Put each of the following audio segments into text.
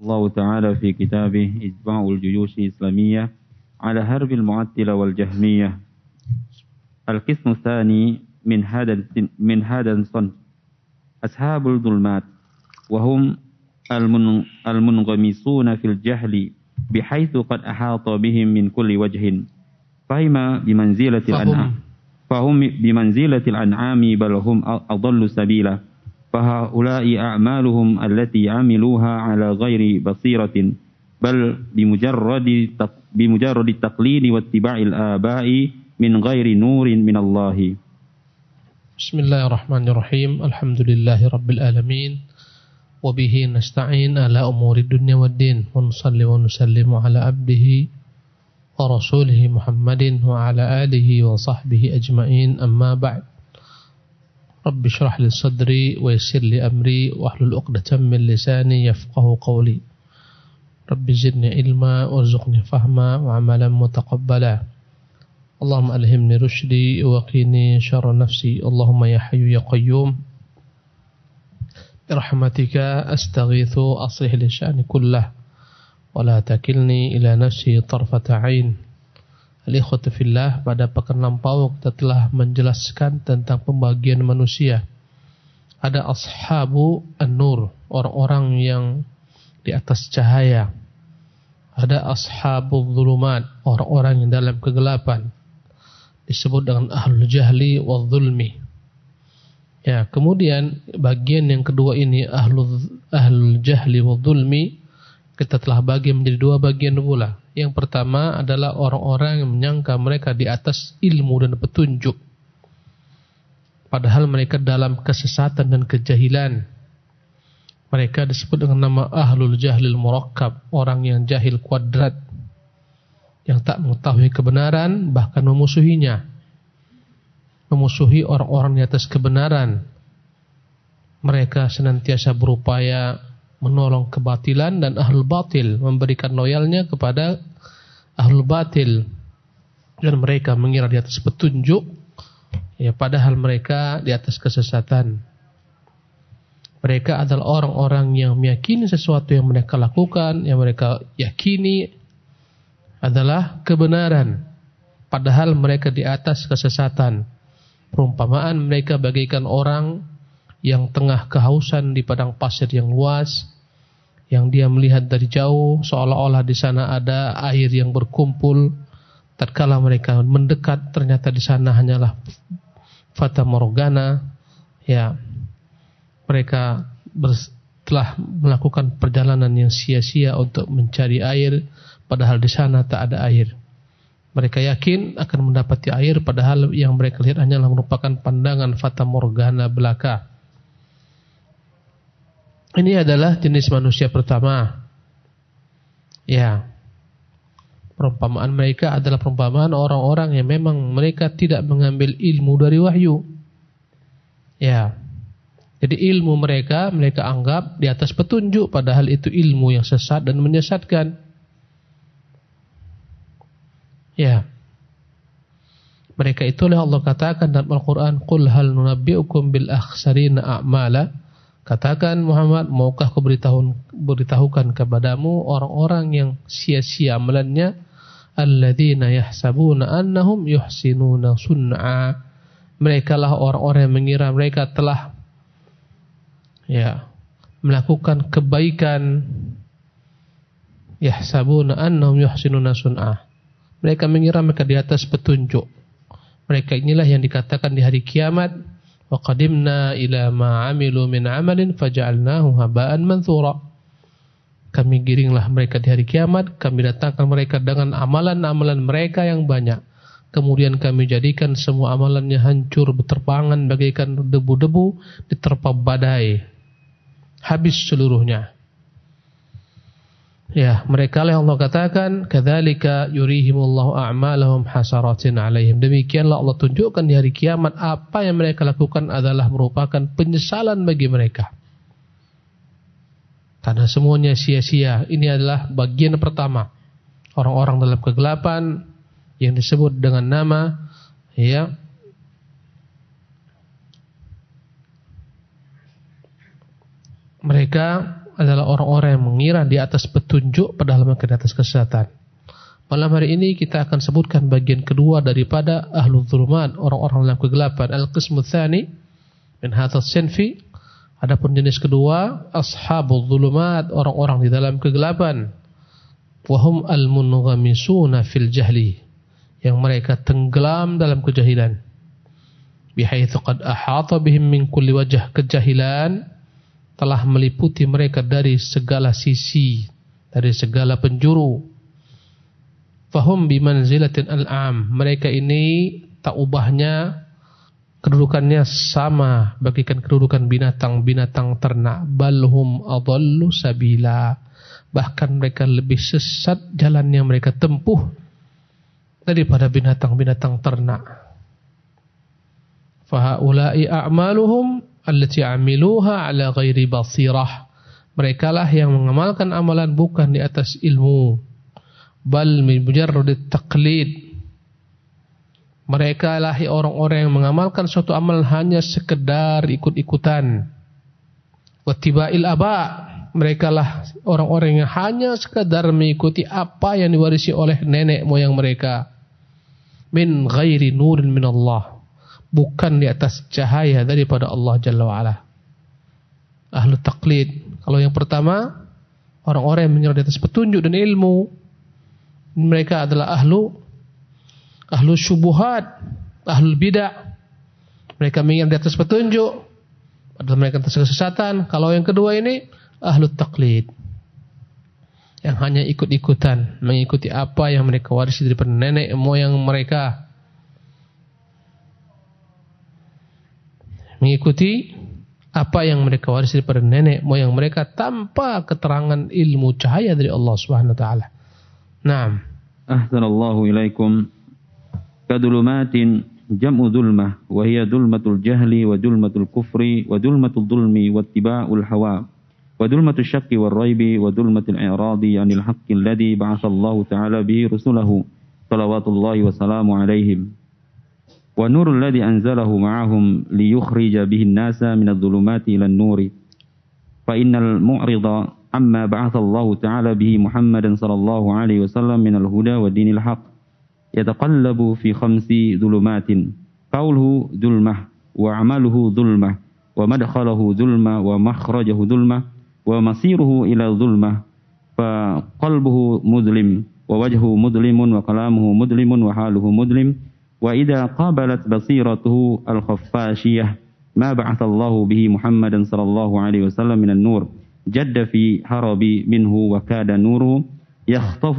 الله تعالى في كتابه إجماع الجيوش الإسلامية على هرب المعتلة والجهمية. القسم الثاني من هذا من هذا الصنف. أصحاب الظلمات وهم المنغمسون في الجهل بحيث قد أحاط بهم من كل وجه. فهم بمنزلة الأنعام. فهم. بمنزلة الأنعام بل هم أضل سبيلا. فهؤلاء أعمالهم التي عملوها على غير بصيرة بل بمجرد بمجرد التقليد واتباع الآباء من غير نور من الله. بسم الله الرحمن الرحيم. الحمد لله رب العالمين. وبه نستعين على أمور الدنيا والدين. ونصلي ونسلم على عبده ورسوله محمد وعلى آله وصحبه أجمعين. أما بعد. رب اشرح لي صدري ويسر لي أمري واحلل عقدة من لساني يفقه قولي. رب زدني علما وارزقني فهما وعملا متقبلا. اللهم ألهمني رشدي وقيني شر نفسي. اللهم يا حي يا قيوم. برحمتك أستغيث أصلح لشأني كله. ولا takilni ila nafsi tarfata ain Al-ikhwatu fillah pada pekan lampau kita telah menjelaskan tentang pembagian manusia. Ada ashabu an-nur orang-orang yang di atas cahaya. Ada ashabu dhulumat orang-orang yang dalam kegelapan. Disebut dengan ahlul jahli wa dhulmi Ya, kemudian bagian yang kedua ini ahlul ahlul jahli wa dhulmi kita telah bagi menjadi dua bagian pula. Yang pertama adalah orang-orang yang menyangka mereka di atas ilmu dan petunjuk. Padahal mereka dalam kesesatan dan kejahilan. Mereka disebut dengan nama ahlul jahlil murakkab, orang yang jahil kuadrat. Yang tak mengetahui kebenaran bahkan memusuhinya memusuhi orang-orang di atas kebenaran. Mereka senantiasa berupaya menolong kebatilan dan ahlul batil, memberikan loyalnya kepada ahlul batil. Dan mereka mengira di atas petunjuk, ya padahal mereka di atas kesesatan. Mereka adalah orang-orang yang meyakini sesuatu yang mereka lakukan, yang mereka yakini adalah kebenaran. Padahal mereka di atas kesesatan. Perumpamaan mereka bagaikan orang yang tengah kehausan di padang pasir yang luas, yang dia melihat dari jauh seolah-olah di sana ada air yang berkumpul. Tatkala mereka mendekat, ternyata di sana hanyalah fata morgana. Ya, mereka telah melakukan perjalanan yang sia-sia untuk mencari air, padahal di sana tak ada air. Mereka yakin akan mendapati air padahal yang mereka lihat hanyalah merupakan pandangan fata morgana belaka. Ini adalah jenis manusia pertama. Ya. Perumpamaan mereka adalah perumpamaan orang-orang yang memang mereka tidak mengambil ilmu dari wahyu. Ya. Jadi ilmu mereka mereka anggap di atas petunjuk padahal itu ilmu yang sesat dan menyesatkan. Ya. Mereka itulah Allah katakan dalam Al-Quran, Qul hal nunabbi'ukum bil akhsarina a'mala. Katakan Muhammad, maukah ku beritahu, beritahukan kepadamu orang-orang yang sia-sia amalannya? Alladzina yahsabuna annahum yuhsinuna sun'a. Mereka lah orang-orang yang mengira mereka telah ya melakukan kebaikan. Yahsabuna annahum yuhsinuna sun'a mereka mengira mereka di atas petunjuk. Mereka inilah yang dikatakan di hari kiamat. Wa qadimna ila ma amilu min amalin haba'an manthura. Kami giringlah mereka di hari kiamat. Kami datangkan mereka dengan amalan-amalan mereka yang banyak. Kemudian kami jadikan semua amalannya hancur berterbangan bagaikan debu-debu diterpa badai. Habis seluruhnya. Ya, mereka lah Allah katakan, "Kadzalika yurihimullahu a'malahum hasaratin 'alaihim." Demikianlah Allah tunjukkan di hari kiamat apa yang mereka lakukan adalah merupakan penyesalan bagi mereka. Karena semuanya sia-sia. Ini adalah bagian pertama. Orang-orang dalam kegelapan yang disebut dengan nama ya mereka adalah orang-orang yang mengira di atas petunjuk padahal mereka di atas kesesatan. Malam hari ini kita akan sebutkan bagian kedua daripada ahlu zulumat, orang-orang dalam kegelapan. Al-qismu tsani min hadzal sinfi. Adapun jenis kedua, ashabul zulumat, orang-orang di dalam kegelapan. Wahum al-munghamisuna fil jahli. Yang mereka tenggelam dalam kejahilan. Bihaitsu qad ahata bihim min kulli wajh kejahilan telah meliputi mereka dari segala sisi, dari segala penjuru Fahum bimanzilatin al'am. Mereka ini tak ubahnya kedudukannya sama bagikan kedudukan binatang-binatang ternak. Balhum adallu sabila. Bahkan mereka lebih sesat jalan yang mereka tempuh daripada binatang-binatang ternak. Fahaulai a'maluhum allati amiluha ala ghairi basirah. Mereka lah yang mengamalkan amalan bukan di atas ilmu. Bal min mujarrad taqlid mereka lah orang-orang yang mengamalkan suatu amal hanya sekedar ikut-ikutan. Wattiba'il aba. Mereka lah orang-orang yang hanya sekedar mengikuti apa yang diwarisi oleh nenek moyang mereka. Min ghairi nurin min Allah bukan di atas cahaya daripada Allah Jalla wa'ala ahlu taqlid kalau yang pertama orang-orang yang menyerah di atas petunjuk dan ilmu mereka adalah ahlu ahlu syubuhat, ahlu bidah. Mereka mengingat di atas petunjuk, padahal mereka atas kesesatan. Kalau yang kedua ini ahlu taklid. Yang hanya ikut-ikutan, mengikuti apa yang mereka warisi daripada nenek moyang mereka. mengikuti apa yang mereka warisi daripada nenek moyang mereka tanpa keterangan ilmu cahaya dari Allah Subhanahu wa taala. Naam. Ahsanallahu ilaikum. Kadulumatin jam'u zulmah wa hiya zulmatul jahli wa zulmatul kufri wa zulmatul zulmi wa ittiba'ul hawa wa zulmatul syakki wal raibi wa zulmatul i'radi 'anil haqqi alladhi ba'atha Allah ta'ala bihi rusulahu salawatullahi wa salamu alaihim. والنور الذي أنزله معهم ليخرج به الناس من الظلمات إلى النور. فإن المعرض عما بعث الله تعالى به محمدا صلى الله عليه وسلم من الهدى والدين الحق يتقلب في خمس ظلمات. قوله ظلمة وعمله ظلمة ومدخله ظلمة ومخرجه ظلمة ومصيره إلى ظلمة. فقلبه مظلم ووجهه مظلم وكلامه مظلم وحاله مظلم. وإذا قابلت بصيرته الخفاشية ما بعث الله به محمدا صلى الله عليه وسلم من النور جد في هرب منه وكاد نوره يخطف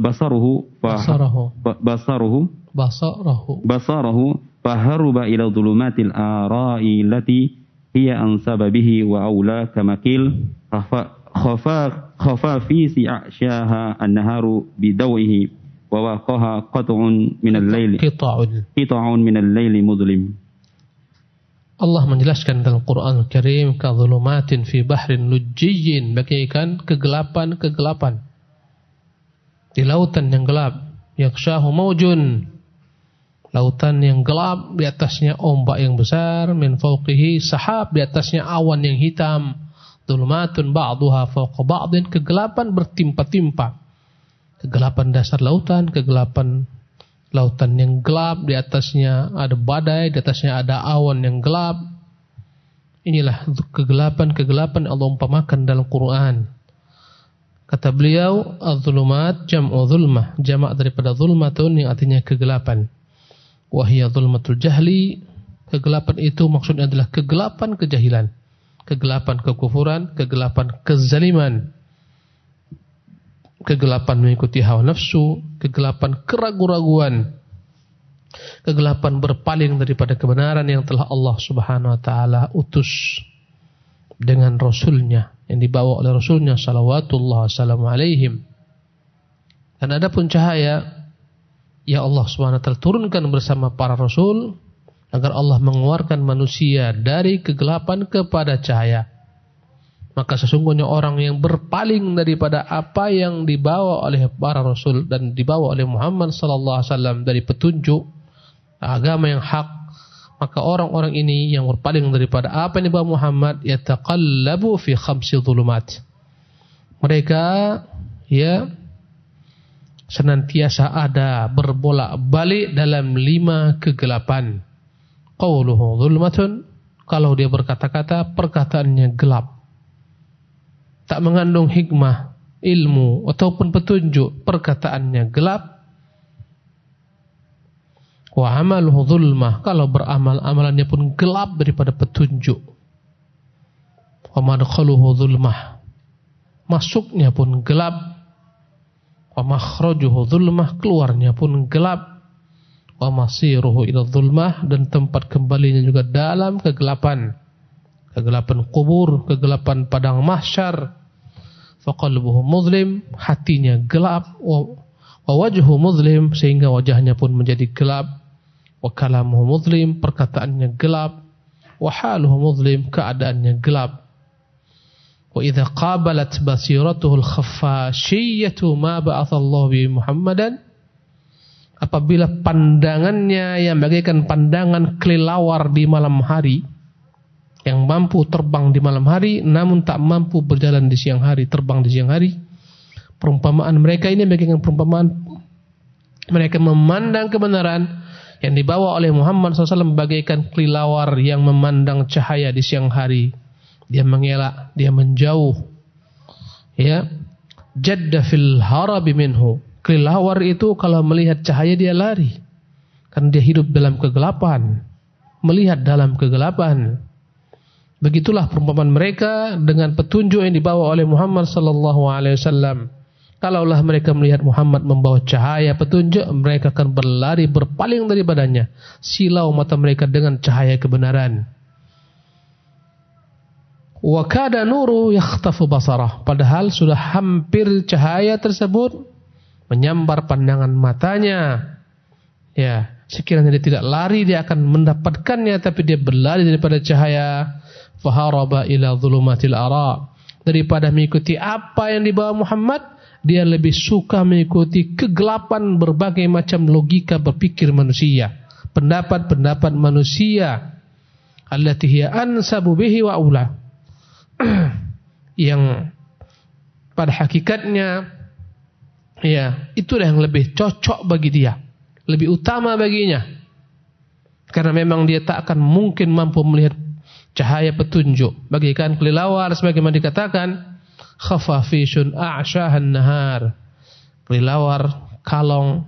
بصره بصره. بصره. بصره. بصره. فهرب إلى ظلمات الآراء التي هي أنسب به وأولى كما قيل خفا خفا في سعشاها النهار بدوئه. وواقها قطع من الليل قطع قطع من الليل مظلم Allah menjelaskan dalam Quran Karim kadzulumatin fi bahrin lujjiyyin bagaikan kegelapan-kegelapan di lautan yang gelap yakshahu maujun lautan yang gelap di atasnya ombak yang besar min fawqihi sahab di atasnya awan yang hitam dhulumatun ba'daha fawqa ba'din kegelapan bertimpa-timpa kegelapan dasar lautan kegelapan lautan yang gelap, di atasnya ada badai, di atasnya ada awan yang gelap. Inilah kegelapan-kegelapan Allah umpamakan dalam Quran. Kata beliau, az-zulumat jam'u zulmah, jamak daripada zulmatun yang artinya kegelapan. Wahia zulmatul jahli, kegelapan itu maksudnya adalah kegelapan kejahilan, kegelapan kekufuran, kegelapan kezaliman kegelapan mengikuti hawa nafsu, kegelapan keraguan-raguan, kegelapan berpaling daripada kebenaran yang telah Allah Subhanahu wa taala utus dengan rasulnya yang dibawa oleh rasulnya salawatullah wassalamu alaihim. Dan ada pun cahaya ya Allah Subhanahu wa taala turunkan bersama para rasul agar Allah mengeluarkan manusia dari kegelapan kepada cahaya maka sesungguhnya orang yang berpaling daripada apa yang dibawa oleh para rasul dan dibawa oleh Muhammad sallallahu alaihi wasallam dari petunjuk agama yang hak maka orang-orang ini yang berpaling daripada apa yang dibawa Muhammad yataqallabu fi khamsi dhulumat. Mereka ya senantiasa ada berbolak-balik dalam lima kegelapan. Qawluhu dhulmatun kalau dia berkata-kata perkataannya gelap tak mengandung hikmah ilmu ataupun petunjuk perkataannya gelap Wa amaluhu zulmah. Kalau beramal, amalannya pun gelap daripada petunjuk. Wa madkhaluhu zulmah. Masuknya pun gelap. Wa makhrajuhu zulmah. Keluarnya pun gelap. Wa masiruhu ila zulmah. Dan tempat kembalinya juga dalam kegelapan. Kegelapan kubur, kegelapan padang mahsyar. Faqalbuhu muzlim. Hatinya gelap. Wa wajhu muzlim. Sehingga wajahnya pun menjadi gelap wa kalamuhu muzlim perkataannya gelap wa haluhu muzlim keadaannya gelap wa idza qabalat basiratuhu al-khaffashiyatu ma ba'athallahu bi Muhammadan apabila pandangannya yang bagaikan pandangan kelelawar di malam hari yang mampu terbang di malam hari namun tak mampu berjalan di siang hari terbang di siang hari perumpamaan mereka ini bagaikan perumpamaan mereka memandang kebenaran yang dibawa oleh Muhammad SAW bagaikan kelilawar yang memandang cahaya di siang hari. Dia mengelak, dia menjauh. Ya, jadda fil harabi minhu. Kelilawar itu kalau melihat cahaya dia lari. Karena dia hidup dalam kegelapan. Melihat dalam kegelapan. Begitulah perumpamaan mereka dengan petunjuk yang dibawa oleh Muhammad sallallahu alaihi wasallam. Kalaulah mereka melihat Muhammad membawa cahaya petunjuk, mereka akan berlari berpaling daripadanya. Silau mata mereka dengan cahaya kebenaran. Wa kada nuru yakhtafu basarah. Padahal sudah hampir cahaya tersebut menyambar pandangan matanya. Ya, sekiranya dia tidak lari dia akan mendapatkannya tapi dia berlari daripada cahaya. Faharaba ila dhulumatil ara. Daripada mengikuti apa yang dibawa Muhammad, dia lebih suka mengikuti kegelapan berbagai macam logika berpikir manusia, pendapat-pendapat manusia allati hiya ansabu bihi wa ula. yang pada hakikatnya ya, itulah yang lebih cocok bagi dia, lebih utama baginya. Karena memang dia tak akan mungkin mampu melihat cahaya petunjuk bagikan kelilawar sebagaimana dikatakan khafafishun a'syahan nahar. Kelilawar, kalong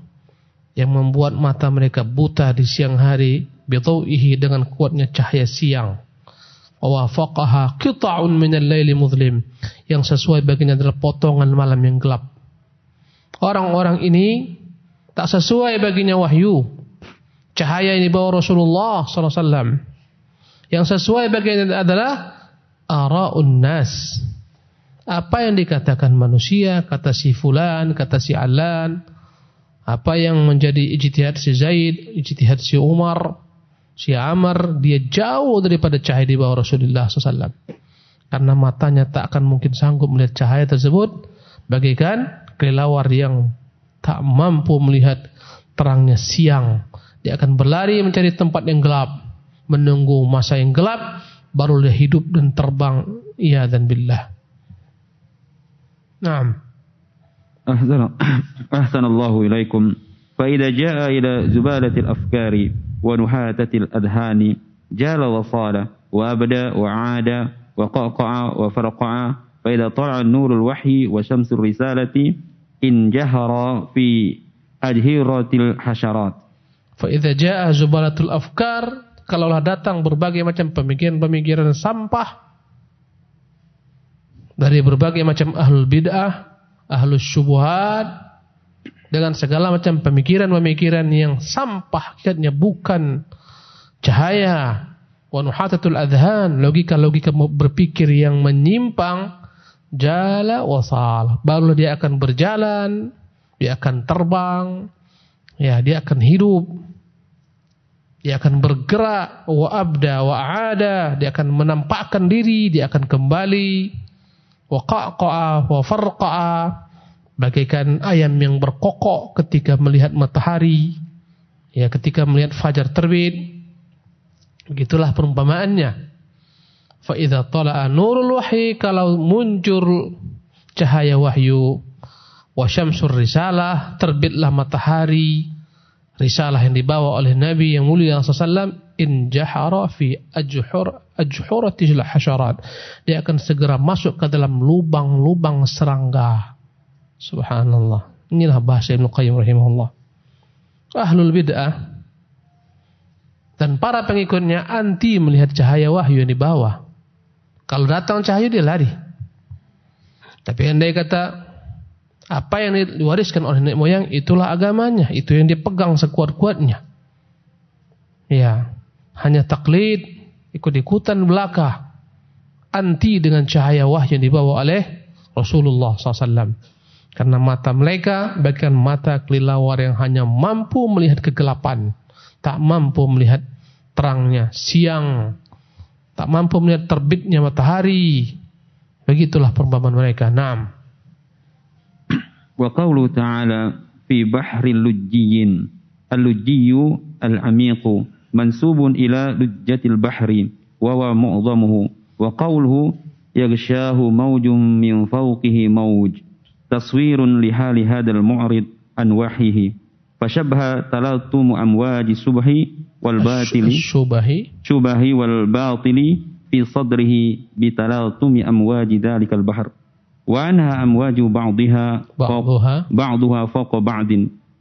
yang membuat mata mereka buta di siang hari bidau'ihi dengan kuatnya cahaya siang. Wa wafaqaha qita'un minal laili muzlim yang sesuai baginya adalah potongan malam yang gelap. Orang-orang ini tak sesuai baginya wahyu. Cahaya ini bawa Rasulullah sallallahu alaihi wasallam. Yang sesuai baginya adalah ara'un nas apa yang dikatakan manusia, kata si fulan, kata si alan, apa yang menjadi ijtihad si Zaid, ijtihad si Umar, si Amr, dia jauh daripada cahaya di bawah Rasulullah SAW. Karena matanya tak akan mungkin sanggup melihat cahaya tersebut, bagaikan kelelawar yang tak mampu melihat terangnya siang. Dia akan berlari mencari tempat yang gelap, menunggu masa yang gelap, baru dia hidup dan terbang. Iya dan billah. نعم أحسن, أحسن الله إليكم فإذا جاء إلى زبالة الأفكار ونحاتة الأذهان جال وصال وأبدى وعاد وقعقع وفرقع فإذا طلع النور الوحي وشمس الرسالة انجهر في أجهرة الحشرات فإذا جاء زبالة الأفكار kalaulah datang berbagai macam pemikiran-pemikiran sampah dari berbagai macam ahlul bid'ah, ahlus syubhat dengan segala macam pemikiran-pemikiran yang sampah hakikatnya bukan cahaya wa nuhatatul adhan logika-logika berpikir yang menyimpang jala wasal baru dia akan berjalan dia akan terbang ya dia akan hidup dia akan bergerak wa abda wa ada dia akan menampakkan diri dia akan kembali. Wa qaqa'a wa farqa'a. Bagaikan ayam yang berkokok ketika melihat matahari ya ketika melihat fajar terbit. Begitulah perumpamaannya. Fa idza tala'a nurul wahyi kalau muncul cahaya wahyu wa syamsur risalah terbitlah matahari risalah yang dibawa oleh Nabi yang mulia sallallahu in jahara fi ajhur ajhuratil hasyarat dia akan segera masuk ke dalam lubang-lubang serangga subhanallah inilah bahasa Ibnu Qayyim rahimahullah ahlul bid'ah dan para pengikutnya anti melihat cahaya wahyu yang dibawa. Kalau datang cahaya dia lari. Tapi andai kata apa yang diwariskan oleh nenek moyang itulah agamanya, itu yang dipegang sekuat-kuatnya. Ya, hanya taklid, ikut-ikutan belaka, anti dengan cahaya wahyu yang dibawa oleh Rasulullah SAW. Karena mata mereka bagian mata kelilawar yang hanya mampu melihat kegelapan tak mampu melihat terangnya siang, tak mampu melihat terbitnya matahari. Begitulah perumpamaan mereka. Naam. وقوله تعالى في بحر اللجيين اللجي العميق منسوب إلى لجة البحر وهو معظمه. وقوله يغشاه موج من فوقه موج تصوير لحال هذا المعرض عن وحيه. فشبه تلاطم أمواج الشبه والباطل. الشبه. شبه والباطل في صدره بتلاطم أمواج ذلك البحر. وعنها أمواج بعضها بعضها فوق بعضها. فوق بعض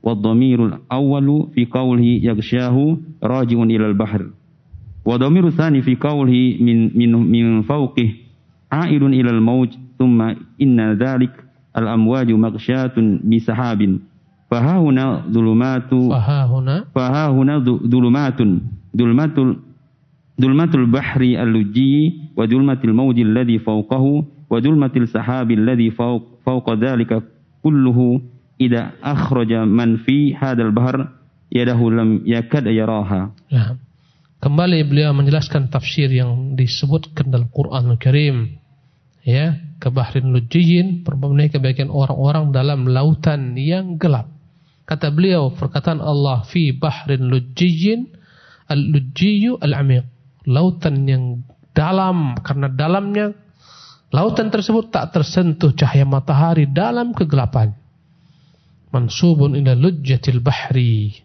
والضمير الأول في قوله يغشاه راجع إلى البحر وضمير الثاني في قوله من من من فوقه عائد إلى الموج ثم إن ذلك الأمواج مغشاة بسحاب. Fahahuna zulumatu Fahahuna Fahahuna zulumatun Zulmatul Zulmatul bahri al-luji Wa zulmatil mawji alladhi fawqahu Wa zulmatil sahabi alladhi fawqa dhalika Kulluhu Ida akhraja man fi hadal bahar Yadahu lam yakad yaraha ya. Kembali beliau menjelaskan tafsir yang disebutkan dalam Quran Al-Karim ya kebahrin lujiyin mereka bagian orang-orang dalam lautan yang gelap Kata beliau perkataan Allah fi bahrin lujjiyyin al-lujjiyyu al-amiq. Lautan yang dalam karena dalamnya lautan tersebut tak tersentuh cahaya matahari dalam kegelapan. Mansubun ila lujjatil bahri.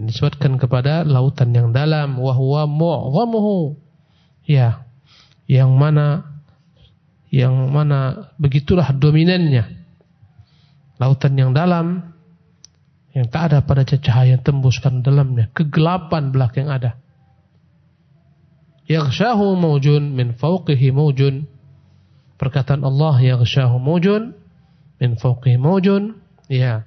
Disebutkan kepada lautan yang dalam wa huwa mu'zamuhu. Ya. Yang mana yang mana begitulah dominannya. Lautan yang dalam yang tak ada pada cahaya yang tembuskan dalamnya kegelapan belakang ada yaghshahu mawjun min fawqihi mawjun perkataan Allah yaghshahu mawjun min mawjun ya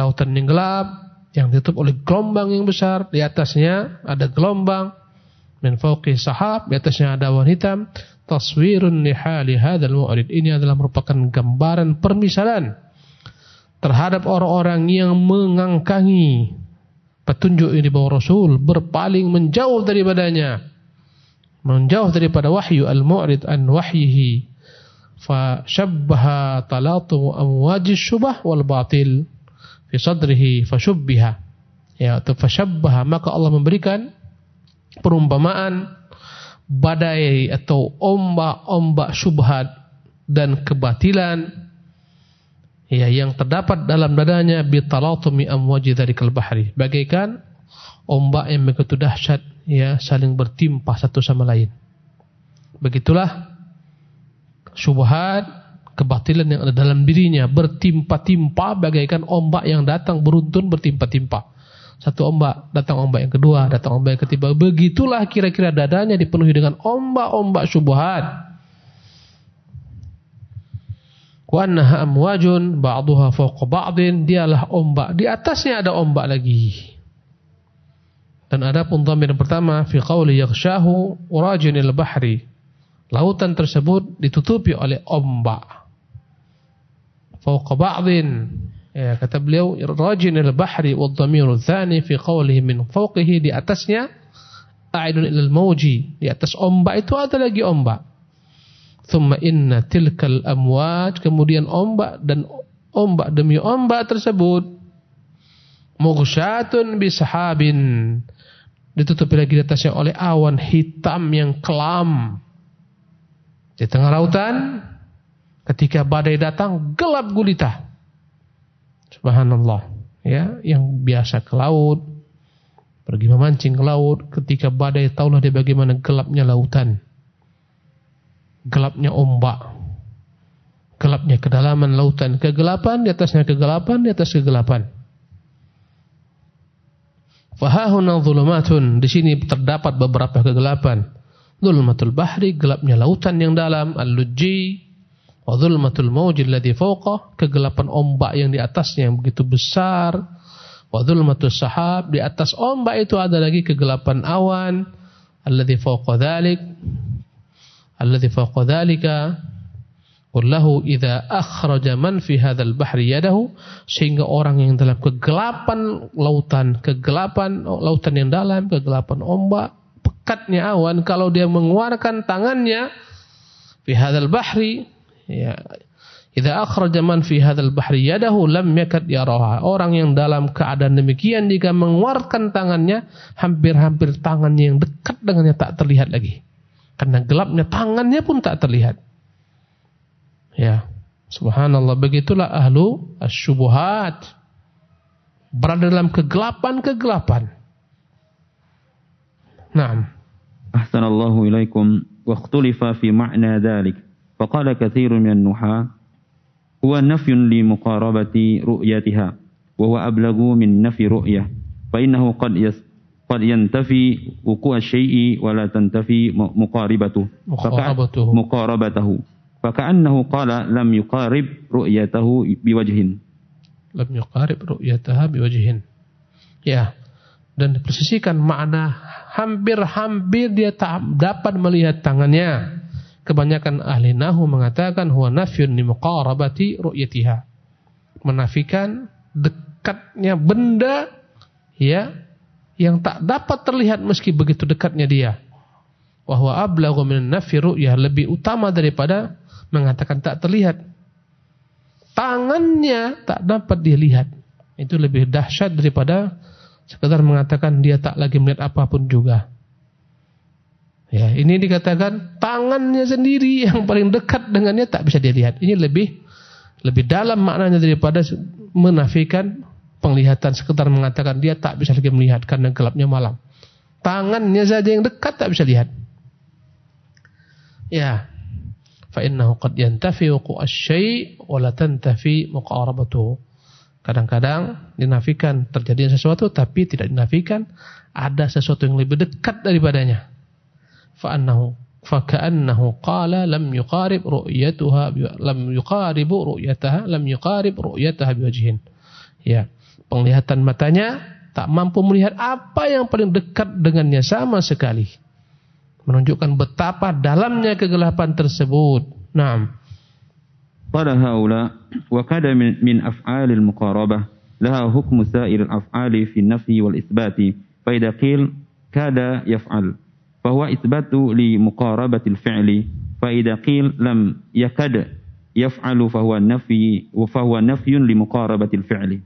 lautan yang gelap yang ditutup oleh gelombang yang besar di atasnya ada gelombang. Min fawqi sahab di atasnya ada awan hitam. Taswirun lihali hadzal mu'rid. Ini adalah merupakan gambaran permisalan terhadap orang-orang yang mengangkangi petunjuk ini bahwa Rasul berpaling menjauh daripadanya. Menjauh daripada wahyu al-mu'rid an wahyihi talatu amwajis syubah wal batil fi fa syubbiha ya atau fa syabbaha maka Allah memberikan perumpamaan badai atau ombak-ombak syubhat dan kebatilan ya yang terdapat dalam dadanya bitalatumi amwaji dzalikal bahri. Bagaikan ombak yang begitu dahsyat ya saling bertimpa satu sama lain. Begitulah syubhat kebatilan yang ada dalam dirinya bertimpa-timpa bagaikan ombak yang datang beruntun bertimpa-timpa. Satu ombak datang ombak yang kedua datang ombak yang ketiga. Begitulah kira-kira dadanya dipenuhi dengan ombak-ombak syubhat. Wa amwajun ba'daha fawqa ba'din, dialah ombak, di atasnya ada ombak lagi. Dan ada pun dhamir pertama fi qawli yaghshahu urajinil bahri. Lautan tersebut ditutupi oleh ombak. Fawqa ba'din. Ya, kata beliau rajinil bahri wa dhamiru tsani fi qawlihi min fawqihi di atasnya a'idun ilal mawji. Di atas ombak itu ada lagi ombak. Thumma inna tilkal amwaj kemudian ombak dan ombak demi ombak tersebut mughsyatun bisahabin ditutupi lagi di atasnya oleh awan hitam yang kelam. Di tengah lautan, ketika badai datang, gelap gulita. Subhanallah. Ya, yang biasa ke laut, pergi memancing ke laut, ketika badai taulah dia bagaimana gelapnya lautan. Gelapnya ombak. Gelapnya kedalaman lautan, kegelapan di atasnya kegelapan, di atas kegelapan. Fahahuna zulumatun. Di sini terdapat beberapa kegelapan. Zulmatul bahri, gelapnya lautan yang dalam. Al-lujji. Wa zulmatul mawji alladhi fawqah. Kegelapan ombak yang di atasnya yang begitu besar. Wa zulmatul sahab. Di atas ombak itu ada lagi kegelapan awan. Alladhi fawqa dhalik. Alladhi fawqa dhalika. Wallahu idza akhraja man fi hadzal bahri yadahu sehingga orang yang dalam kegelapan lautan, kegelapan lautan yang dalam, kegelapan ombak, pekatnya awan kalau dia mengeluarkan tangannya fi hadzal bahri ya idza akhraja man fi hadzal bahri yadahu lam yakad yaraha. Orang yang dalam keadaan demikian jika mengeluarkan tangannya hampir-hampir tangannya yang dekat dengannya tak terlihat lagi. Karena gelapnya tangannya pun tak terlihat. Ya, subhanallah begitulah ahlu asyubuhat berada dalam kegelapan-kegelapan. Naam. Ahsanallahu ilaikum wa ikhtulifa fi ma'na dhalik. Faqala kathirun min nuha huwa nafyun li muqarabati ru'yatiha wa huwa ablagu min nafi ru'yah. Fa innahu qad yas qad yantafi wuqu'a syai'i wa la tantafi muqaribatuhu. Muqarabatuhu. Muqarabatuhu. Faka'annahu qala lam yuqarib ru'yatahu biwajhin. Lam Dan dipersisikan makna hampir-hampir dia tak dapat melihat tangannya. Kebanyakan ahli nahu mengatakan huwa nafyun li muqarabati ru'yatiha. Menafikan dekatnya benda ya yang tak dapat terlihat meski begitu dekatnya dia. Wahwa ablaghu min nafi ru'yah lebih utama daripada mengatakan tak terlihat. Tangannya tak dapat dilihat. Itu lebih dahsyat daripada sekedar mengatakan dia tak lagi melihat apa pun juga. Ya, ini dikatakan tangannya sendiri yang paling dekat dengannya tak bisa dilihat. Ini lebih lebih dalam maknanya daripada menafikan penglihatan sekedar mengatakan dia tak bisa lagi melihat karena gelapnya malam. Tangannya saja yang dekat tak bisa lihat. Ya, fa innahu qad yantafi syai' wa la tantafi muqarabatuhu. Kadang-kadang dinafikan terjadi sesuatu tapi tidak dinafikan ada sesuatu yang lebih dekat daripadanya. Fa annahu fa ka'annahu qala lam yuqarib ru'yatuha lam yuqaribu ru'yataha lam yuqarib ru'yataha biwajhin. Ya, penglihatan matanya tak mampu melihat apa yang paling dekat dengannya sama sekali menunjukkan betapa dalamnya kegelapan tersebut. Naam. قال هؤلاء وكاد من, من أفعال المقاربة لها حكم سائر الأفعال في النفي والإثبات فإذا قيل كاد يفعل فهو إثبات لمقاربة الفعل فإذا قيل لم يكد يفعل فهو نفي فهو نفي لمقاربة الفعل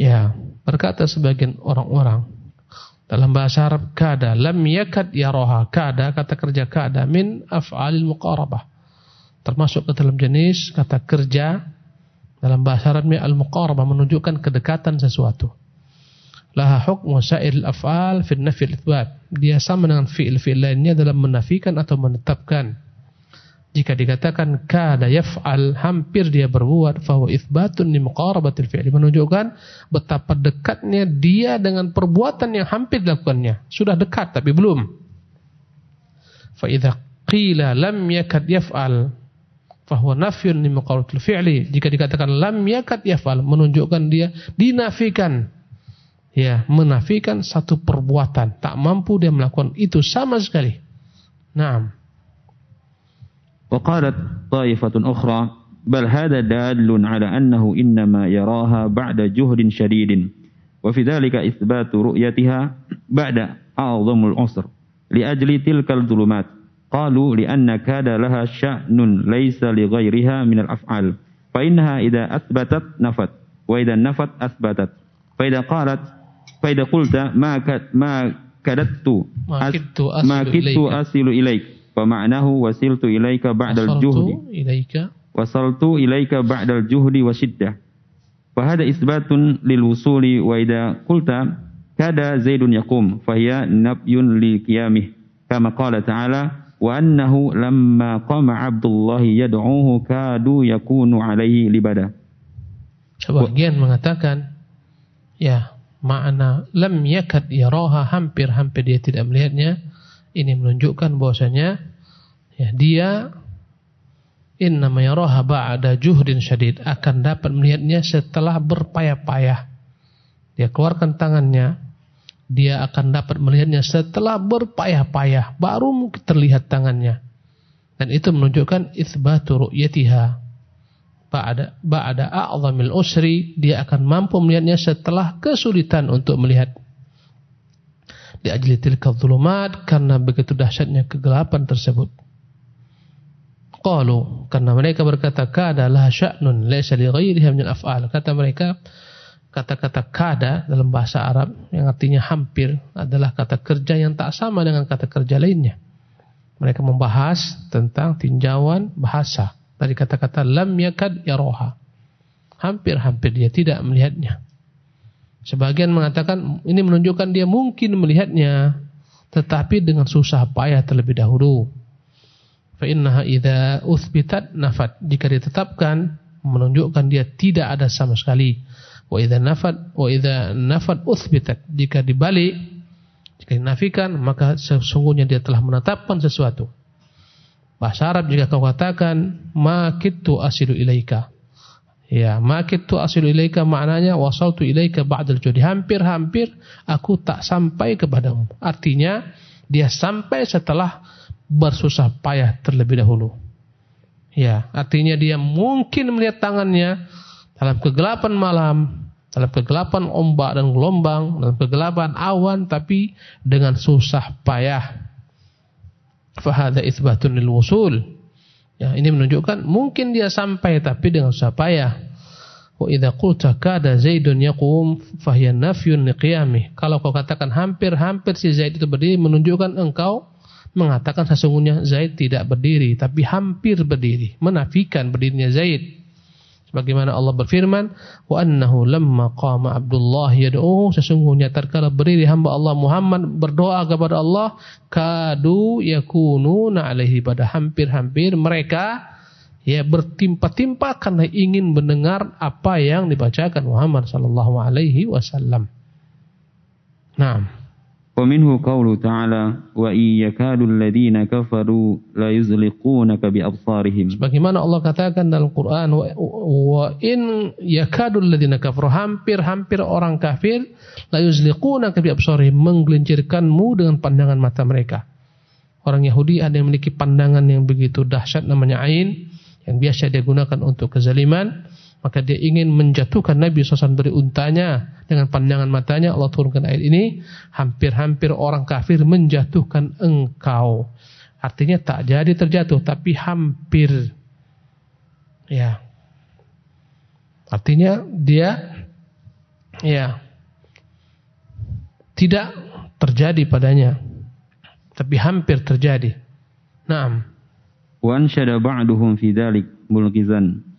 Ya, berkata sebagian orang-orang dalam bahasa Arab kada lam yakad yaroha kada kata kerja kada min af'alil muqarabah. Termasuk ke dalam jenis kata kerja dalam bahasa Arab al muqarabah menunjukkan kedekatan sesuatu. Laha hukmu sa'il af'al fi nafi al Dia sama dengan fi'il-fi'il lainnya dalam menafikan atau menetapkan. Jika dikatakan kada yaf'al hampir dia berbuat fahuwa itsbatun li muqarabatil fi'li menunjukkan betapa dekatnya dia dengan perbuatan yang hampir dilakukannya. Sudah dekat tapi belum. Fa idza qila lam yakad yaf'al fahuwa nafyun li maqalatil fi'li. Jika dikatakan lam yakat yafal menunjukkan dia dinafikan. Ya, menafikan satu perbuatan, tak mampu dia melakukan itu sama sekali. Naam. Wa qalat ta'ifatun ukhra bal hadha dalun ala annahu innama yaraha ba'da juhdin shadidin. wa fi dhalika itsbatu ru'yatiha ba'da a'dhamul usr li ajli tilkal dhulumat قالوا لأن كاد لها شأن ليس لغيرها من الأفعال. فإنها إذا أثبتت نفت وإذا نفت أثبتت. فإذا قالت فإذا قلت ما كدت ما كدت ما كدت أصل إليك. فمعناه وصلت إليك بعد الجهد. إليك. وصلت إليك بعد الجهد وشدة. فهذا إثبات للوصول وإذا قلت كاد زيد يقوم فهي نبي لقيامه. كما قال تعالى wa annahu lamma qama abdullah yad'uhu kadu yakunu alaihi libada Sebagian mengatakan ya makna lam yakad yaraha hampir-hampir dia tidak melihatnya. Ini menunjukkan bahwasanya ya dia inna ma yaraha ba'da juhdin syadid akan dapat melihatnya setelah berpayah-payah. Dia keluarkan tangannya dia akan dapat melihatnya setelah berpayah-payah baru terlihat tangannya. Dan itu menunjukkan itsbatu ru'yatiha. Ba'da ba'da a'zamil usri dia akan mampu melihatnya setelah kesulitan untuk melihat. Di ajli tilka dhulumat karena begitu dahsyatnya kegelapan tersebut. Qalu karena mereka berkata kada la sya'nun laysa li ghairiha min af'al. Kata mereka kata-kata kada dalam bahasa Arab yang artinya hampir adalah kata kerja yang tak sama dengan kata kerja lainnya mereka membahas tentang tinjauan bahasa dari kata-kata lam yakad yaroha. Hampir-hampir dia tidak melihatnya. Sebagian mengatakan ini menunjukkan dia mungkin melihatnya tetapi dengan susah payah terlebih dahulu. Fa innaha idza uthbitat nafat. Jika ditetapkan menunjukkan dia tidak ada sama sekali. Wa idza nafat wa idza nafat uthbitat. Jika dibalik jika dinafikan maka sesungguhnya dia telah menetapkan sesuatu. Bahasa Arab jika kau katakan makitu asilu ilaika. Ya, makitu asilu ilaika maknanya wasaltu ilaika ba'dal judi. Hampir-hampir aku tak sampai kepadamu. Artinya dia sampai setelah bersusah payah terlebih dahulu. Ya, artinya dia mungkin melihat tangannya dalam kegelapan malam, dalam kegelapan ombak dan gelombang, dalam kegelapan awan tapi dengan susah payah fahada isbatun lil wusul. Ya, ini menunjukkan mungkin dia sampai tapi dengan susah payah. Wa idza qulta kada Zaidun yaqum fahiya nafyun liqiyamih. Kalau kau katakan hampir-hampir si Zaid itu berdiri menunjukkan engkau mengatakan sesungguhnya Zaid tidak berdiri tapi hampir berdiri, menafikan berdirinya Zaid. Bagaimana Allah berfirman, "Wa annahu lamma qama Abdullah yad'u" sesungguhnya tatkala berdiri hamba Allah Muhammad berdoa kepada Allah, kadu yakununa alaihi pada hampir-hampir mereka ya bertimpa-timpa karena ingin mendengar apa yang dibacakan Muhammad sallallahu alaihi wasallam. Nah, ومنه قوله تعالى وإن يكاد الذين كفروا لا يزلقونك بأبصارهم Sebagaimana Allah katakan dalam Quran wa, wa in yakadul ladzina kafaru hampir-hampir orang kafir la yuzliqunaka bi absarihim menggelincirkanmu dengan pandangan mata mereka. Orang Yahudi ada yang memiliki pandangan yang begitu dahsyat namanya ain yang biasa dia gunakan untuk kezaliman Maka dia ingin menjatuhkan Nabi SAW dari untanya dengan pandangan matanya. Allah turunkan ayat ini. Hampir-hampir orang kafir menjatuhkan engkau. Artinya tak jadi terjatuh, tapi hampir. Ya. Artinya dia ya tidak terjadi padanya, tapi hampir terjadi. Naam. Wan syada ba'duhum fi dzalik mulkizan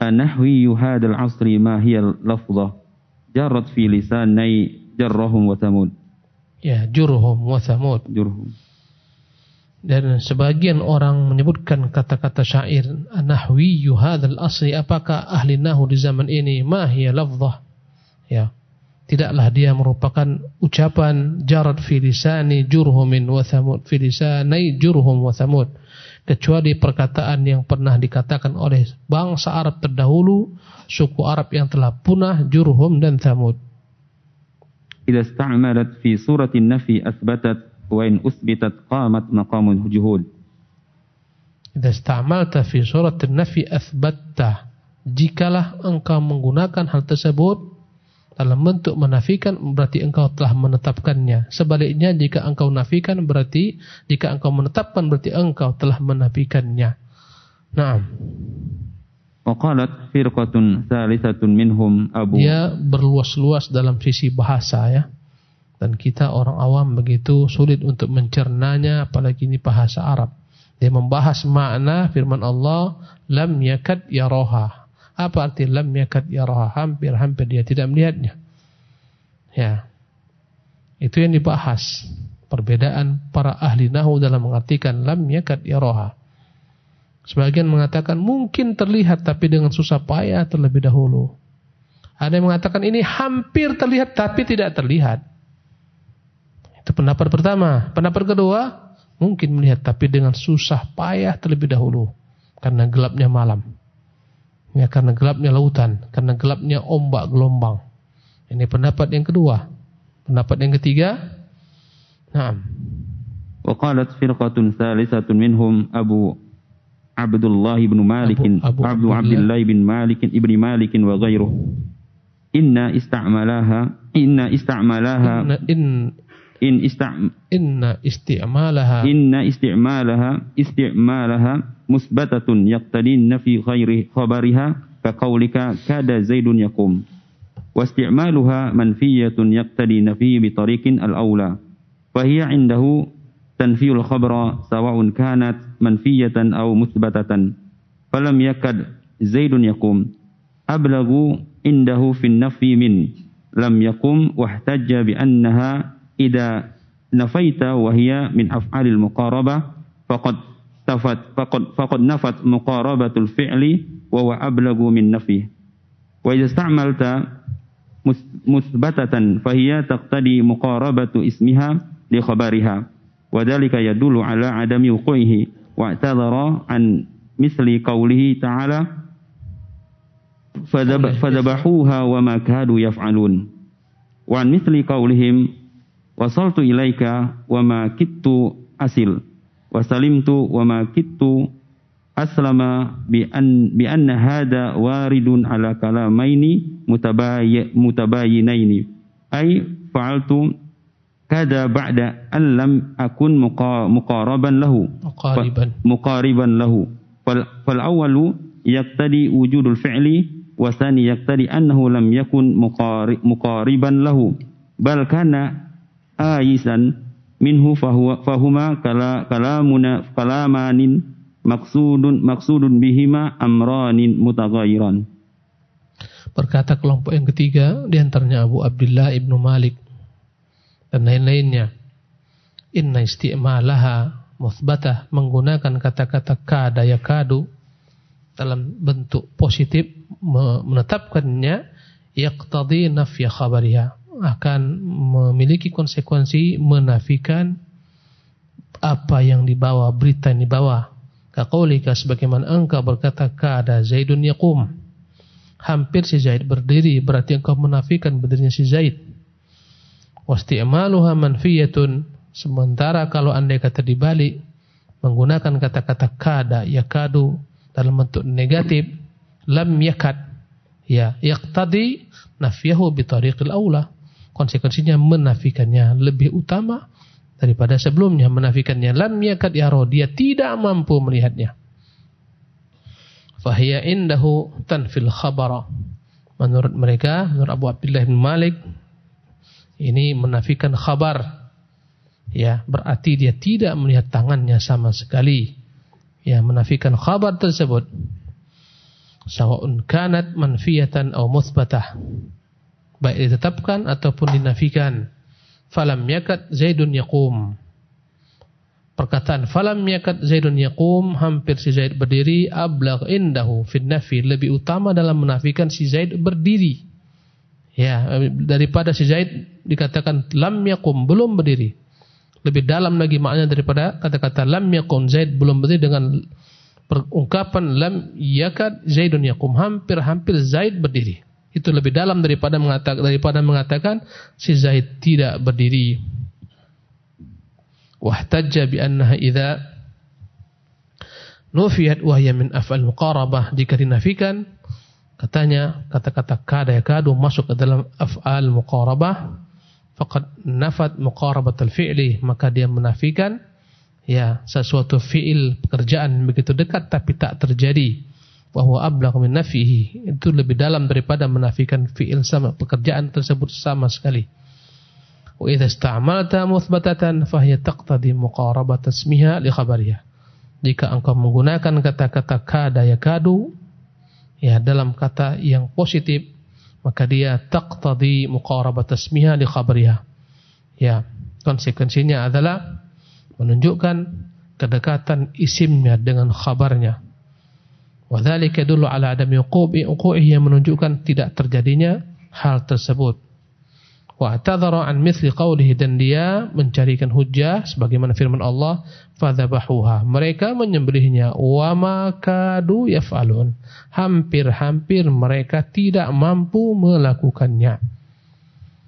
nahwi hadal asri ma hiya lafzah jarat fi lisanai jarrahum wa thamud. Ya, jurhum wa thamud. Jurhum. Dan sebagian orang menyebutkan kata-kata syair nahwi hadzal asri apakah ahli nahu di zaman ini ma hiya lafzah. Ya. Tidaklah dia merupakan ucapan jarat fi lisani jurhumin wa thamud fi lisanai jurhum wa thamud kecuali perkataan yang pernah dikatakan oleh bangsa Arab terdahulu, suku Arab yang telah punah, Jurhum dan Thamud. إذا استعملت في سورة النفي أثبتت وإن أثبتت قامت مقام الجهود Idza ista'malta fi surat an-nafi athbatta. Jikalah engkau menggunakan hal tersebut dalam bentuk menafikan berarti engkau telah menetapkannya. Sebaliknya jika engkau nafikan berarti jika engkau menetapkan berarti engkau telah menafikannya. Naam. Waqalat firqatun salisatun minhum Abu. Dia berluas-luas dalam sisi bahasa ya. Dan kita orang awam begitu sulit untuk mencernanya apalagi ini bahasa Arab. Dia membahas makna firman Allah lam yakad yaraha apa arti lam yakad yaroha? Hampir-hampir dia tidak melihatnya. Ya. Itu yang dibahas. Perbedaan para ahli nahu dalam mengartikan lam yakad yaroha. Sebagian mengatakan mungkin terlihat tapi dengan susah payah terlebih dahulu. Ada yang mengatakan ini hampir terlihat tapi tidak terlihat. Itu pendapat pertama. Pendapat kedua, mungkin melihat tapi dengan susah payah terlebih dahulu karena gelapnya malam. Ya, karena gelapnya lautan, karena gelapnya ombak gelombang. Ini pendapat yang kedua. Pendapat yang ketiga, Naam. Wa qalat firqatun salisatun minhum Abu Abdullah ibn Malik Abu, Abu, Abu Abdullah ibn Malik ibn Malik wa ghairuh inna ista'malaha inna ista'malaha inna, in in ista'm inna isti'malaha inna isti'malaha isti'malaha مثبتة يقتضي في غير خبرها كقولك كاد زيد يقوم. واستعمالها منفية يقتضي نفي بطريق الأولى. فهي عنده تنفي الخبر سواء كانت منفية أو مثبتة. فلم يكد زيد يقوم. أبلغ عنده في النفي من لم يقم واحتج بأنها إذا نفيت وهي من أفعال المقاربة فقد تفت فقد فقد نفت مقاربة الفعل وهو أبلغ من نفيه. وإذا استعملت مثبتة فهي تقتضي مقاربة اسمها لخبرها وذلك يدل على عدم وقوعه واعتذر عن مثل قوله تعالى فذبحوها وما كادوا يفعلون. وعن مثل قولهم wasaltu ilaika wa ma kittu asil wa ma kittu aslama bi an bi anna hada waridun ala kalamaini mutabayy mutabayyinaini ay fa'altu kada ba'da an lam akun muqaraban lahu. Muqariban. Muqariban lahu. Fal, fal awwalu yaqtadi wujudul fi'li wa thani yaqtadi annahu lam yakun muqariban lahu. Bal kana ayisan minhu fahuwa, fahuma kala, kalamuna kalamanin maksudun maksudun bihima amranin mutaghayyiran. Berkata kelompok yang ketiga di antaranya Abu Abdullah ibnu Malik dan lain-lainnya. Inna isti'malaha musbatah menggunakan kata-kata kada ya kadu dalam bentuk positif menetapkannya yaqtadi nafya khabariha akan memiliki konsekuensi menafikan apa yang dibawa, berita yang dibawa. Kaqaulika sebagaimana engkau berkata kada Zaidun yaqum. Hampir si Zaid berdiri, berarti engkau menafikan berdirinya si Zaid. Wasti'maluha manfiyatun. Sementara kalau andai kata dibalik menggunakan kata-kata kada yakadu dalam bentuk negatif lam yakad ya yaqtadi nafyahu bi tariqil aula konsekuensinya menafikannya lebih utama daripada sebelumnya. Menafikannya lam yakad yaro dia tidak mampu melihatnya. Fahiya indahu tanfil khabara. Menurut mereka menurut Abu Abdullah bin Malik ini menafikan khabar. Ya berarti dia tidak melihat tangannya sama sekali. Ya menafikan khabar tersebut. Sawaun kanat manfiyatan atau musbatah baik ditetapkan ataupun dinafikan. Falam yakat Zaidun yaqum. Perkataan falam yakat Zaidun yaqum hampir si Zaid berdiri ablagh indahu fin nafi lebih utama dalam menafikan si Zaid berdiri. Ya, daripada si Zaid dikatakan lam yaqum belum berdiri. Lebih dalam lagi maknanya daripada kata-kata lam yaqum Zaid belum berdiri dengan perungkapan lam yakat Zaidun yaqum hampir-hampir Zaid berdiri. Itu lebih dalam daripada mengatakan daripada mengatakan si Zaid tidak berdiri. Wahtajja bi annaha idza nufiyat wahya min af'al muqarabah. Jika dinafikan katanya kata-kata kada yakadu masuk ke dalam af'al muqarabah faqad nafat muqarabatul fi'li. Maka dia menafikan ya sesuatu fi'il pekerjaan begitu dekat tapi tak terjadi bahwa ablaq min nafihi itu lebih dalam daripada menafikan fi'il sama pekerjaan tersebut sama sekali. Wa idza ista'malta muthbatatan fahiya taqtadi muqarabat ismiha li khabariha. Jika engkau menggunakan kata-kata kada ya kadu ya dalam kata yang positif maka dia taqtadi muqarabat ismiha li khabariha. Ya, konsekuensinya adalah menunjukkan kedekatan isimnya dengan khabarnya. Wadhalika dulu ala adam yuqubi uqu'ihi yang menunjukkan tidak terjadinya hal tersebut. Wa atadhara an mithli qawlihi dan dia mencarikan hujah sebagaimana firman Allah fadhabahuha. Mereka menyembelihnya wa ma kadu yaf'alun. Hampir-hampir mereka tidak mampu melakukannya.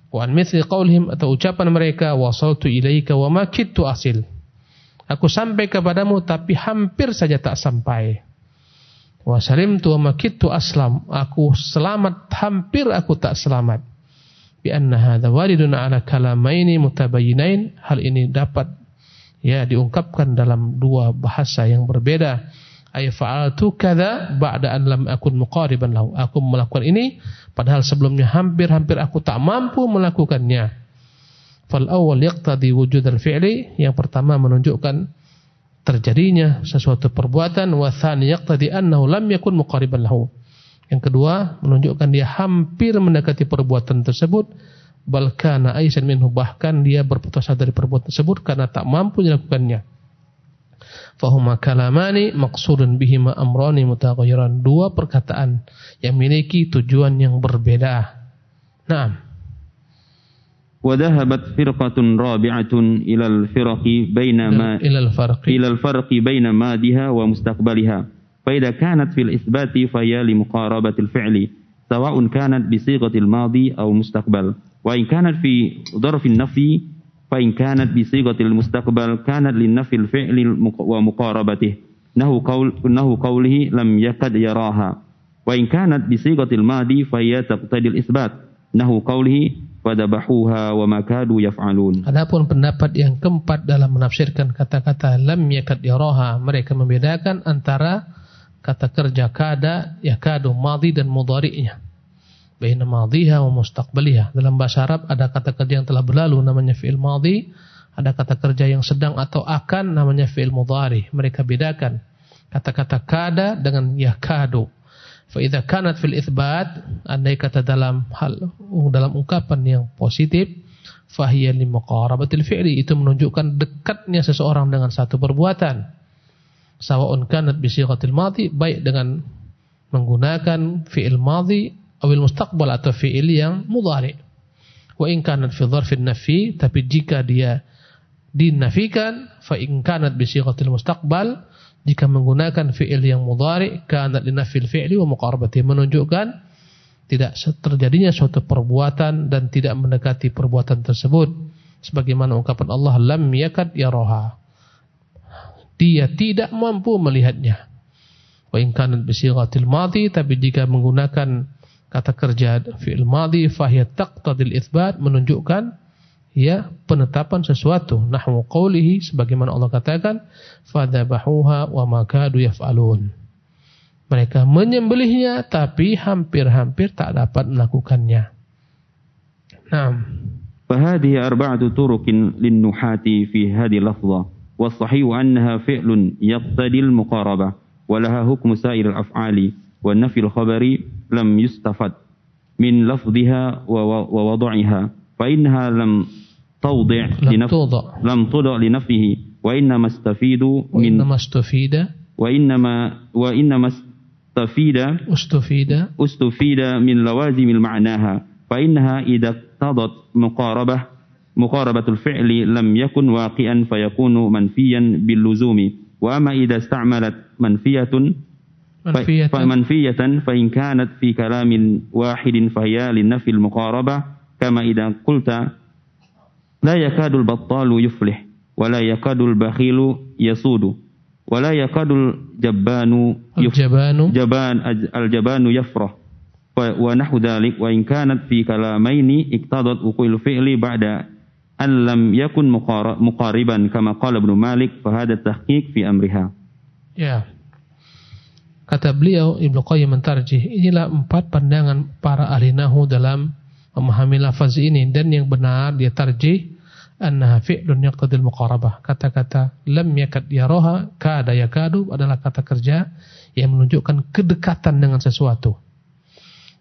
Wa an mithli qawlihim atau ucapan mereka wasaltu ilaika wa ma asil. Aku sampai kepadamu tapi hampir saja tak sampai. Wa salimtu wa ma kittu aslam. Aku selamat hampir aku tak selamat. Bi anna hadza waridun ala kalamaini mutabayyinain hal ini dapat ya diungkapkan dalam dua bahasa yang berbeda. Ay fa'altu kadza ba'da an lam akun muqariban lahu. Aku melakukan ini padahal sebelumnya hampir-hampir aku tak mampu melakukannya. Fal awwal yaqtadi wujud al fi'li. Yang pertama menunjukkan terjadinya sesuatu perbuatan wa yaqtadi annahu lam yakun muqariban lahu yang kedua, menunjukkan dia hampir mendekati perbuatan tersebut. Balkana Aisyah minhu bahkan dia berputus asa dari perbuatan tersebut karena tak mampu melakukannya. Fahuma kalamani maksudun bihima amrani mutaghayyiran. Dua perkataan yang memiliki tujuan yang berbeda. Naam. وذهبت فرقة رابعة إلى الفرق بين ما إلى الفرق. إلى الفرق بين مادها ومستقبلها. فإذا كانت في الإثبات فهي لمقاربة الفعل سواء كانت بصيغة الماضي أو المستقبل وإن كانت في ظرف النفي فإن كانت بصيغة المستقبل كانت للنفي الفعل ومقاربته. إنه, قول إنه قوله لم يكد يراها. وإن كانت بصيغة الماضي فهي تقتضي الإثبات. إنه قوله fadabahuha wa makadu yaf'alun. Adapun pendapat yang keempat dalam menafsirkan kata-kata lam yakad yaraha, mereka membedakan antara kata kerja kada, ya kadu, madhi dan mudhari'nya. Baina madhiha wa mustaqbaliha. Dalam bahasa Arab ada kata kerja yang telah berlalu namanya fi'il madhi, ada kata kerja yang sedang atau akan namanya fi'il mudhari. Mereka bedakan kata-kata kada dengan yakadu. Fa idza kanat fil itsbat, andai kata dalam hal dalam ungkapan yang positif, fahiya li muqarabatil fi'li itu menunjukkan dekatnya seseorang dengan satu perbuatan sawa'un kanat bi sighatil madhi baik dengan menggunakan fi'il madhi atau mustaqbal atau fi'il yang mudhari. Wa in kanat fi dharfin nafi tapi jika dia dinafikan fa in kanat bi sighatil mustaqbal jika menggunakan fi'il yang mudhari kanat linafil fi'li wa muqarabati menunjukkan tidak terjadinya suatu perbuatan dan tidak mendekati perbuatan tersebut sebagaimana ungkapan Allah lam yakad yaraha dia tidak mampu melihatnya. Wa in kanat bi sighatil madhi tapi jika menggunakan kata kerja fi'il madhi fahiya taqtadil itsbat menunjukkan ya penetapan sesuatu nahwu qawlihi sebagaimana Allah katakan fadzabahuha wa makadu yaf'alun. Mereka menyembelihnya tapi hampir-hampir tak dapat melakukannya. Naam. فهذه أربعة طرق للنحاة في هذه اللفظة والصحيح أنها فعل يقتضي المقاربة ولها حكم سائر الأفعال والنفي الخبري لم يستفد من لفظها ووضعها فإنها لم توضع لم توضع. لم توضع لنفيه وإنما استفيد من وإنما استفيد وإنما وإنما استفيد استفيد استفيد من لوازم المعناها. فإنها إذا اقتضت مقاربة مقاربة الفعل لم يكن واقعا فيكون منفيا باللزوم. وأما إذا استعملت منفية منفية, منفية فإن كانت في كلام واحد فهي للنفي المقاربة كما إذا قلت La yakadul battalu yuflih wa la yakadul bakhilu yasudu wa la yakadul jabbanu yufjabanu jaban al jabanu yafrah wa nahwu dhalik wa in kanat fi kalamaini iktadat uqul fi'li ba'da an lam yakun muqariban kama qala Malik fa tahqiq fi amriha ya. Kata beliau Ibnu Qayyim Tarjih inilah empat pandangan para ahli nahu dalam memahami lafaz ini dan yang benar dia tarjih annaha fi'lun yaqtadil muqarabah. Kata-kata lam yakad yaraha kada yakadu adalah kata kerja yang menunjukkan kedekatan dengan sesuatu.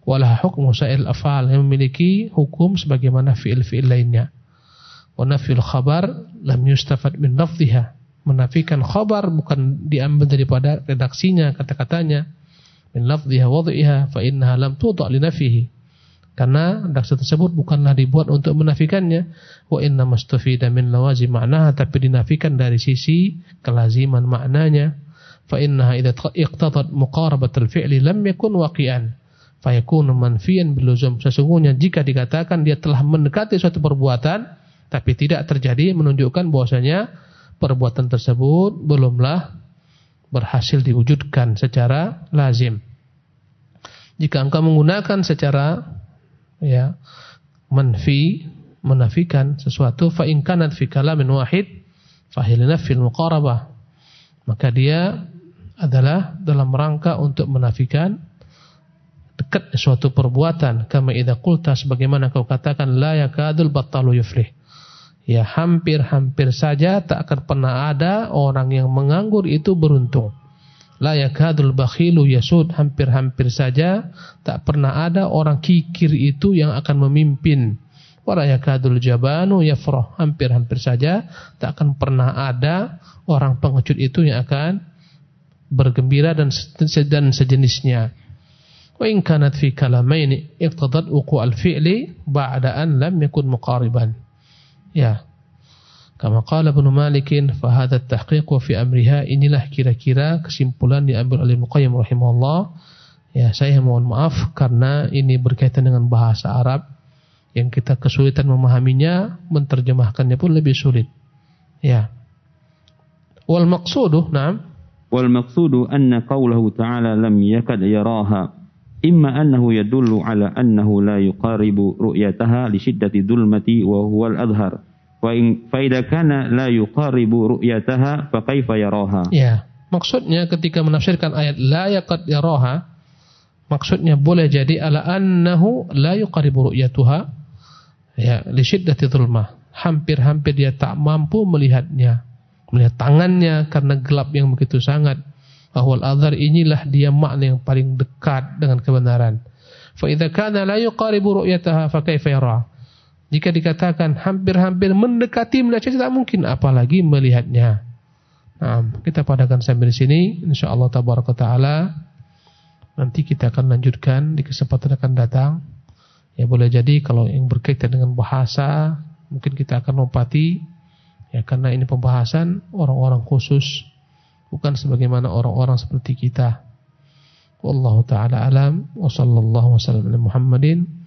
Walah hukmu sa'il af'al yang memiliki hukum sebagaimana fi'il-fi'il lainnya. Wa nafil khabar lam yustafad min lafdhiha. Menafikan khabar bukan diambil daripada redaksinya, kata-katanya. Min lafdhiha wadhiha fa innaha lam tuda' li nafihi karena redaksi tersebut bukanlah dibuat untuk menafikannya. Wa inna mastufida min lawazim ma'naha tapi dinafikan dari sisi kelaziman maknanya. Fa innaha idza iqtadat muqarabatal fi'li lam yakun waqi'an. Fa yakunu manfiyan biluzum. Sesungguhnya jika dikatakan dia telah mendekati suatu perbuatan tapi tidak terjadi menunjukkan bahwasanya perbuatan tersebut belumlah berhasil diwujudkan secara lazim. Jika engkau menggunakan secara ya. Manfi menafikan sesuatu fa in kanat fi kalamin wahid fa hiya fil muqarabah. Maka dia adalah dalam rangka untuk menafikan dekat suatu perbuatan. Kama idza qulta sebagaimana kau katakan la yakadul battalu yuflih. Ya hampir-hampir saja tak akan pernah ada orang yang menganggur itu beruntung La yakadul bakhilu yasud hampir-hampir saja tak pernah ada orang kikir itu yang akan memimpin. Wala yakadul jabanu yafrah hampir-hampir saja tak akan pernah ada orang pengecut itu yang akan bergembira dan dan sejenisnya. Wa in kanat fi kalamaini iqtadat uqu al-fi'li ba'da an lam yakun muqariban. Ya, Kama qala Ibnu Malikin fa hadha at-tahqiq fi amriha inilah kira-kira kesimpulan diambil oleh Muqayyim rahimahullah. Ya, saya mohon maaf karena ini berkaitan dengan bahasa Arab yang kita kesulitan memahaminya, menterjemahkannya pun lebih sulit. Ya. Wal maqsudu, na'am. Wal maqsudu anna qawluhu ta'ala lam yakad yaraha imma annahu yadullu ala annahu la yuqaribu ru'yataha li shiddati dhulmati wa huwa al-adhhar Wa in la yuqaribu ru'yataha fa kaifa yaraha. Ya, maksudnya ketika menafsirkan ayat la yaqad yaraha maksudnya boleh jadi ala annahu la yuqaribu ru'yatuha ya li syiddati dhulmah. Hampir-hampir dia tak mampu melihatnya, melihat tangannya karena gelap yang begitu sangat. Ahwal adhar inilah dia makna yang paling dekat dengan kebenaran. Fa idza kana la yuqaribu ru'yataha fa kaifa yaraha? Jika dikatakan hampir-hampir mendekati melihat tidak mungkin apalagi melihatnya. Nah, kita padakan sampai di sini insyaallah tabaraka taala nanti kita akan lanjutkan di kesempatan akan datang. Ya boleh jadi kalau yang berkaitan dengan bahasa mungkin kita akan lompati ya karena ini pembahasan orang-orang khusus bukan sebagaimana orang-orang seperti kita. Wallahu taala alam wa sallallahu wasallam Muhammadin